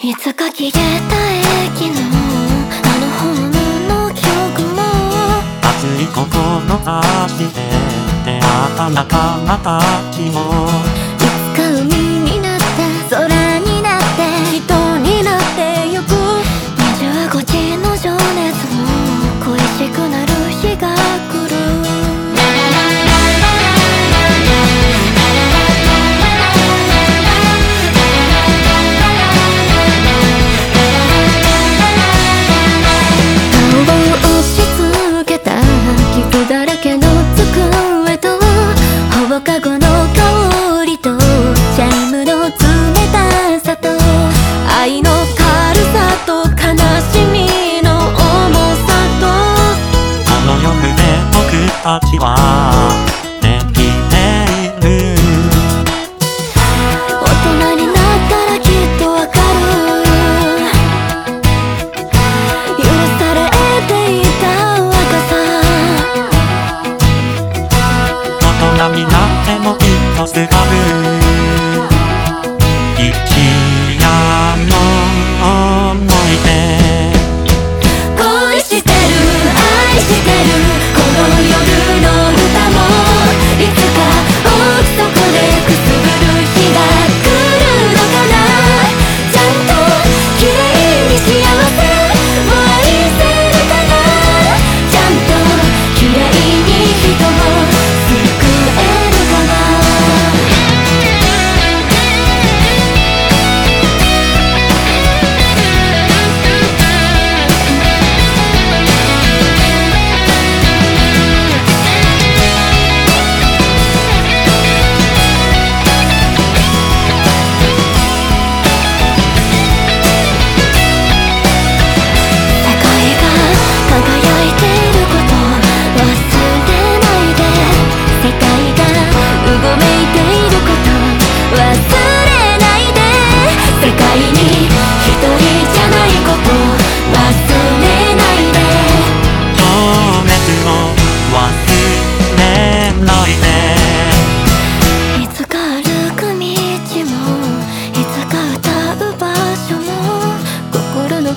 いつか消えた駅のあのホームの記憶も。熱い心足でてなかなかまたちも。 같이 와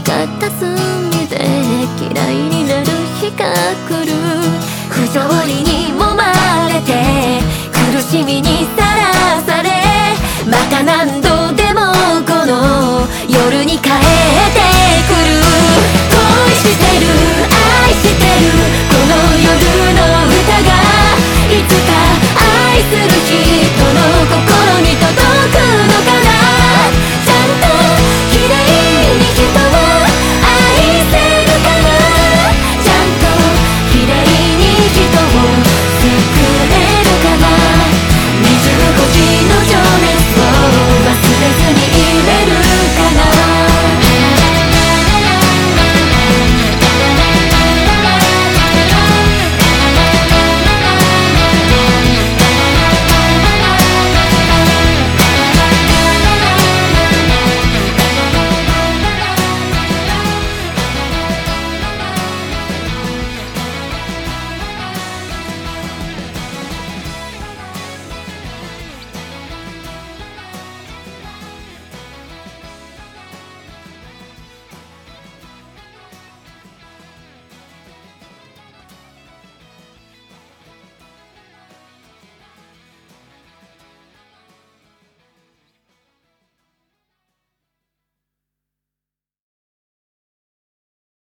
片隅で嫌いになる日が来る。不条理に揉まれて苦しみにさらされ。また何度でもこの夜に帰ってくる。